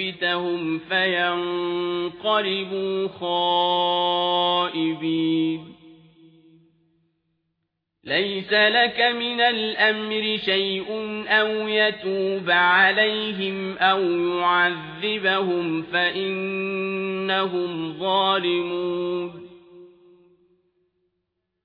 يكبتهم فينقلبوا خائبين ليس لك من الأمر شيء أو يتوب عليهم أو يعذبهم فإنهم ظالمون